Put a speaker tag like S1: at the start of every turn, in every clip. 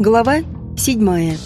S1: Глава седьмая.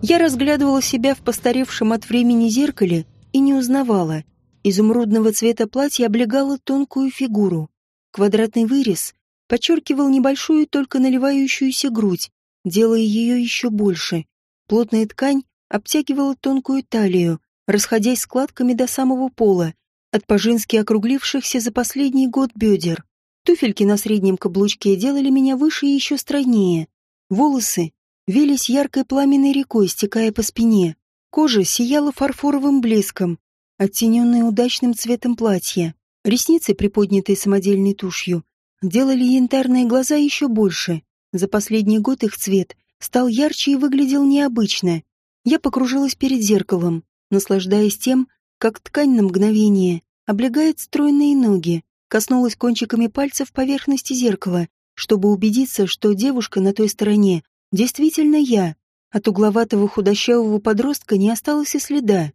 S1: Я разглядывала себя в постаревшем от времени зеркале и не узнавала. Изумрудного цвета платье облегало тонкую фигуру. Квадратный вырез подчеркивал небольшую, только наливающуюся грудь, делая ее еще больше. Плотная ткань обтягивала тонкую талию, расходясь складками до самого пола, от по-женски округлившихся за последний год бедер. Туфельки на среднем каблучке делали меня выше и еще стройнее. Волосы вились яркой пламенной рекой, стекая по спине. Кожа сияла фарфоровым блеском, оттененная удачным цветом платья. Ресницы, приподнятые самодельной тушью, делали янтарные глаза еще больше. За последний год их цвет стал ярче и выглядел необычно. Я покружилась перед зеркалом, наслаждаясь тем, как ткань на мгновение облегает стройные ноги, коснулась кончиками пальцев поверхности зеркала, чтобы убедиться, что девушка на той стороне действительно я. От угловатого худощавого подростка не осталось и следа.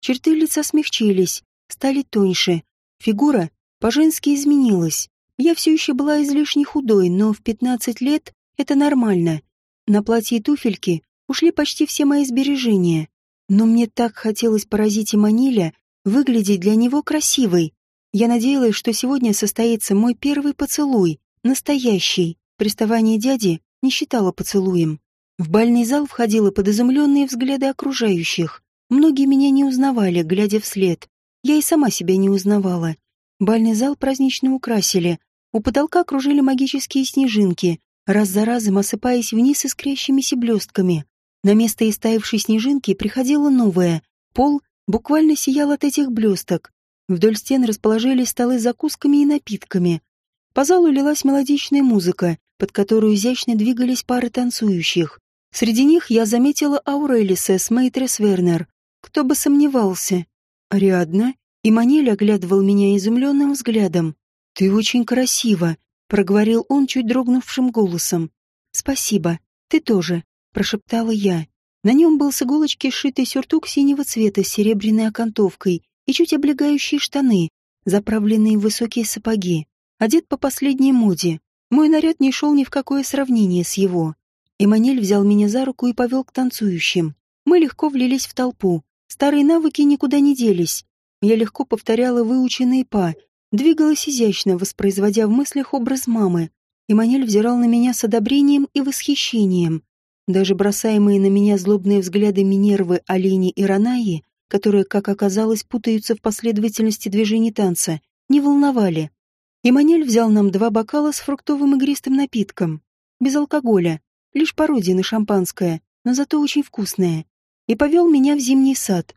S1: Черты лица смягчились, стали тоньше. Фигура по-женски изменилась. Я все еще была излишне худой, но в 15 лет это нормально. На платье и туфельки ушли почти все мои сбережения. Но мне так хотелось поразить Эманиля, выглядеть для него красивой. Я надеялась, что сегодня состоится мой первый поцелуй, настоящий. Приставание дяди не считала поцелуем. В бальный зал входила под изумленные взгляды окружающих. Многие меня не узнавали, глядя вслед. Я и сама себя не узнавала. Бальный зал празднично украсили. У потолка кружили магические снежинки, раз за разом осыпаясь вниз искрящимися блестками. На место истаившей снежинки приходила новая. Пол буквально сиял от этих блесток. Вдоль стен расположились столы с закусками и напитками. По залу лилась мелодичная музыка, под которую изящно двигались пары танцующих. Среди них я заметила Аурелиса с Мейтрес Вернер. Кто бы сомневался. Ариадна и Манель оглядывал меня изумленным взглядом. «Ты очень красива», — проговорил он чуть дрогнувшим голосом. «Спасибо. Ты тоже», — прошептала я. На нем был с иголочки сшитый сюртук синего цвета с серебряной окантовкой и чуть облегающие штаны, заправленные в высокие сапоги. Одет по последней моде. Мой наряд не шел ни в какое сравнение с его. Эммануэль взял меня за руку и повел к танцующим. Мы легко влились в толпу. Старые навыки никуда не делись. Я легко повторяла выученные па, двигалась изящно, воспроизводя в мыслях образ мамы. Эммануэль взирал на меня с одобрением и восхищением. Даже бросаемые на меня злобные взгляды Минервы, Олени и Ранаи которые, как оказалось, путаются в последовательности движений танца, не волновали. Эммануэль взял нам два бокала с фруктовым игристым напитком, без алкоголя, лишь пародия на шампанское, но зато очень вкусное, и повел меня в зимний сад.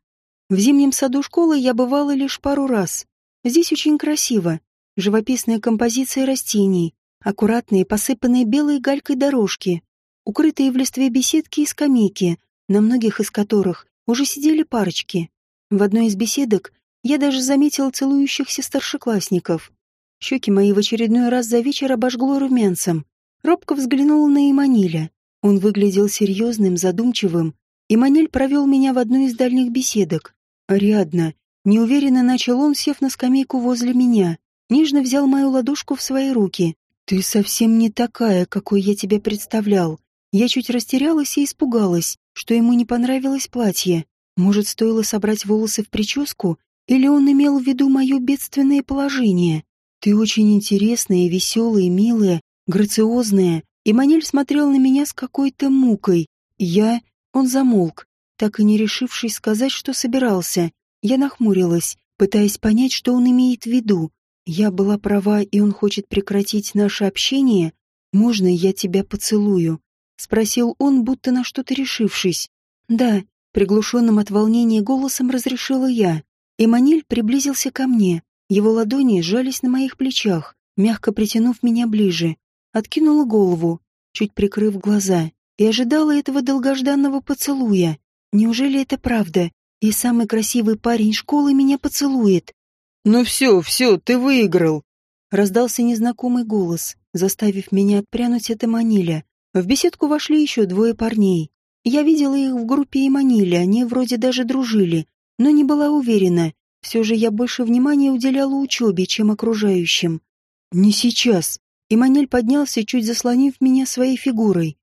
S1: В зимнем саду школы я бывала лишь пару раз. Здесь очень красиво, живописная композиция растений, аккуратные, посыпанные белой галькой дорожки, укрытые в листве беседки и скамейки, на многих из которых уже сидели парочки. В одной из беседок я даже заметила целующихся старшеклассников. Щеки мои в очередной раз за вечер обожгло румянцем. Робко взглянула на Эманиля. Он выглядел серьезным, задумчивым. Эманиль провел меня в одну из дальних беседок. «Ариадна», неуверенно начал он, сев на скамейку возле меня. Нежно взял мою ладошку в свои руки. «Ты совсем не такая, какой я тебя представлял. Я чуть растерялась и испугалась, что ему не понравилось платье. Может, стоило собрать волосы в прическу, или он имел в виду мое бедственное положение? Ты очень интересная, веселая, милая, грациозная. И Манель смотрел на меня с какой-то мукой. Я... Он замолк, так и не решившись сказать, что собирался. Я нахмурилась, пытаясь понять, что он имеет в виду. Я была права, и он хочет прекратить наше общение? Можно я тебя поцелую? — спросил он, будто на что-то решившись. «Да», — приглушенным от волнения голосом разрешила я. Эммануэль приблизился ко мне. Его ладони сжались на моих плечах, мягко притянув меня ближе. Откинула голову, чуть прикрыв глаза, и ожидала этого долгожданного поцелуя. Неужели это правда? И самый красивый парень школы меня поцелует.
S2: «Ну все, все, ты выиграл!»
S1: Раздался незнакомый голос, заставив меня отпрянуть от Эммануэля. В беседку вошли еще двое парней. Я видела их в группе Эмманили, они вроде даже дружили, но не была уверена. Все же я больше внимания уделяла учебе, чем окружающим.
S2: «Не сейчас»,
S1: Эмманель поднялся, чуть заслонив меня своей фигурой.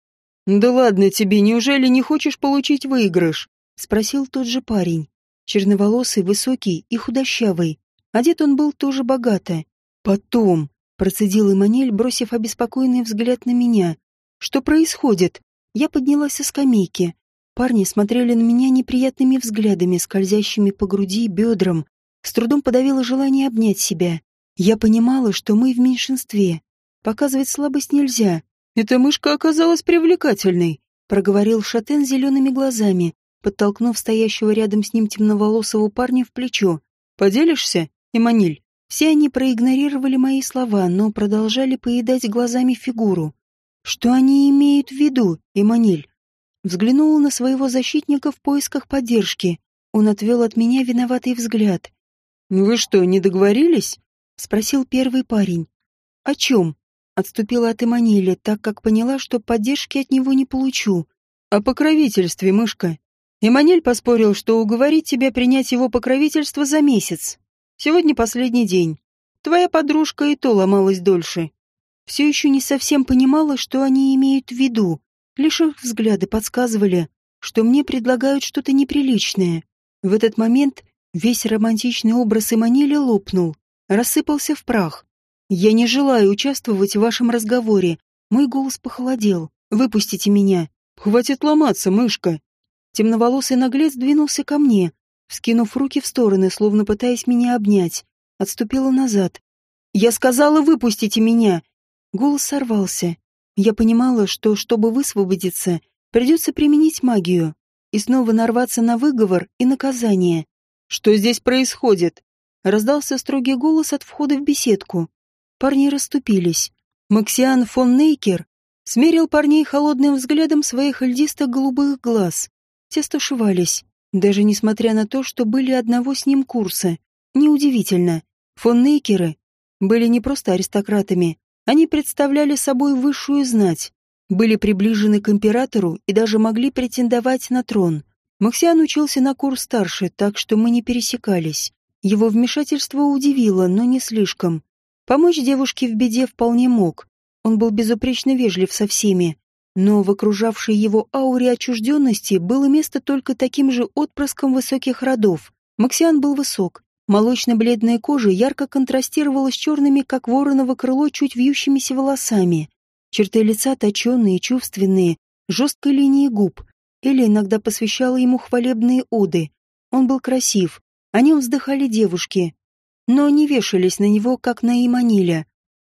S2: «Да ладно тебе, неужели не хочешь получить выигрыш?»
S1: — спросил тот же парень. Черноволосый, высокий и худощавый. Одет он был тоже богато. «Потом», — процедил Эмманель, бросив обеспокоенный взгляд на меня. «Что происходит?» Я поднялась со скамейки. Парни смотрели на меня неприятными взглядами, скользящими по груди, бедрам. С трудом подавила желание обнять себя. Я понимала, что мы в меньшинстве. Показывать слабость нельзя.
S2: «Эта мышка оказалась привлекательной», —
S1: проговорил Шатен зелеными глазами, подтолкнув стоящего рядом с ним темноволосого парня в плечо.
S2: «Поделишься, Эманиль?»
S1: Все они проигнорировали мои слова, но продолжали поедать глазами фигуру. Что они имеют в виду, Эманиль? Взглянула на своего защитника в поисках поддержки. Он отвел от меня виноватый взгляд.
S2: «Вы что, не договорились?»
S1: — спросил первый парень. «О чем?» — отступила от Эманиля, так как поняла, что поддержки от него не получу.
S2: «О покровительстве, мышка. Эмманель поспорил, что уговорит тебя принять его покровительство за месяц. Сегодня последний день. Твоя подружка и то ломалась дольше.
S1: Все еще не совсем понимала, что они имеют в виду. Лишь их взгляды подсказывали, что мне предлагают что-то неприличное. В этот момент весь романтичный образ Эмманеля лопнул, рассыпался в прах. «Я не желаю участвовать в вашем разговоре». Мой голос похолодел. «Выпустите меня».
S2: «Хватит ломаться, мышка».
S1: Темноволосый наглец двинулся ко мне, вскинув руки в стороны, словно пытаясь меня обнять. Отступила назад. «Я сказала, выпустите меня!» Голос сорвался. Я понимала, что, чтобы высвободиться, придется применить магию и снова нарваться на выговор и наказание.
S2: «Что здесь происходит?»
S1: Раздался строгий голос от входа в беседку. Парни расступились. Максиан фон Нейкер смерил парней холодным взглядом своих льдистых голубых глаз. Те стушевались, даже несмотря на то, что были одного с ним курса. Неудивительно. Фон Нейкеры были не просто аристократами, они представляли собой высшую знать, были приближены к императору и даже могли претендовать на трон. Максиан учился на курс старше, так что мы не пересекались. Его вмешательство удивило, но не слишком. Помочь девушке в беде вполне мог. Он был безупречно вежлив со всеми, но в окружавшей его ауре отчужденности было место только таким же отпрыском высоких родов. Максиан был высок. Молочно-бледная кожа ярко контрастировала с черными, как вороново крыло, чуть вьющимися волосами. Черты лица точенные, чувственные, жесткой линии губ. Или иногда посвящала ему хвалебные оды. Он был красив. О нем вздыхали девушки. Но не вешались на него, как на Иманиля.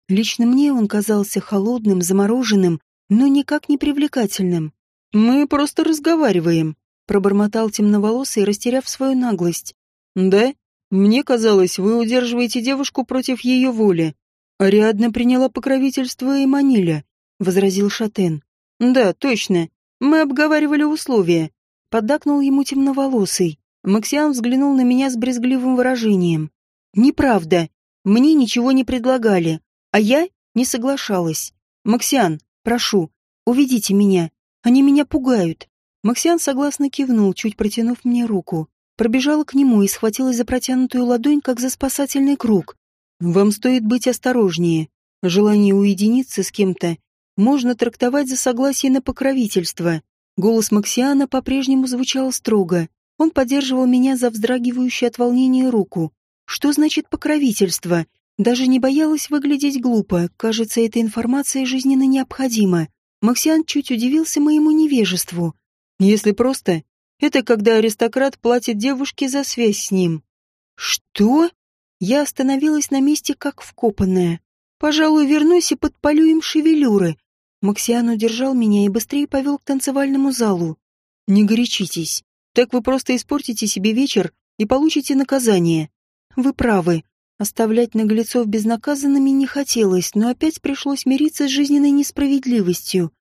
S1: Лично мне он казался холодным, замороженным, но никак не привлекательным.
S2: «Мы просто разговариваем», — пробормотал темноволосый, растеряв свою наглость. «Да? Мне казалось, вы удерживаете девушку против ее воли. Ариадна приняла покровительство Эманиля», — возразил Шатен. «Да, точно. Мы обговаривали условия».
S1: Поддакнул ему темноволосый. Максиан взглянул на меня с брезгливым выражением. «Неправда. Мне ничего не предлагали, а я не соглашалась. Максиан, Прошу, уведите меня. Они меня пугают. Максиан согласно кивнул, чуть протянув мне руку. Пробежала к нему и схватилась за протянутую ладонь, как за спасательный круг. Вам стоит быть осторожнее. Желание уединиться с кем-то можно трактовать за согласие на покровительство. Голос Максиана по-прежнему звучал строго. Он поддерживал меня за вздрагивающую от волнения руку. Что значит покровительство? Даже не боялась выглядеть глупо, кажется, эта информация жизненно необходима. Максиан чуть удивился моему невежеству.
S2: Если просто, это когда аристократ платит девушке за связь с ним.
S1: Что? Я остановилась на месте, как вкопанная. Пожалуй, вернусь и подпалю им шевелюры. Максиан удержал меня и быстрее повел к танцевальному залу.
S2: Не горячитесь. Так вы просто испортите себе вечер и получите наказание.
S1: Вы правы. Оставлять наглецов безнаказанными не хотелось, но опять пришлось мириться с жизненной несправедливостью.